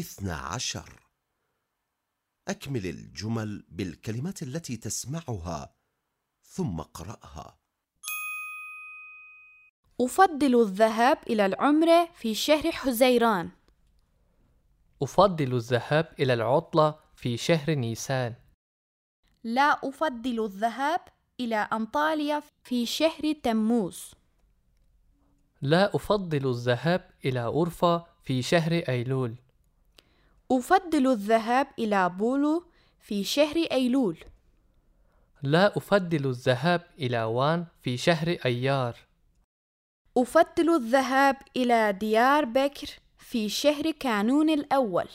اثنا عشر. أكمل الجمل بالكلمات التي تسمعها ثم اقرأها. أفضل الذهاب إلى العمرة في شهر حزيران. أفضل الذهاب إلى العطلة في شهر نيسان. لا أفضل الذهاب إلى أنطاليا في شهر تموز. لا أفضل الذهاب إلى أورفا في شهر أيلول. أفضل الذهاب إلى بولو في شهر أيلول. لا أفضل الذهاب إلى وان في شهر أيار. أفضل الذهاب إلى ديار بكر في شهر كانون الأول.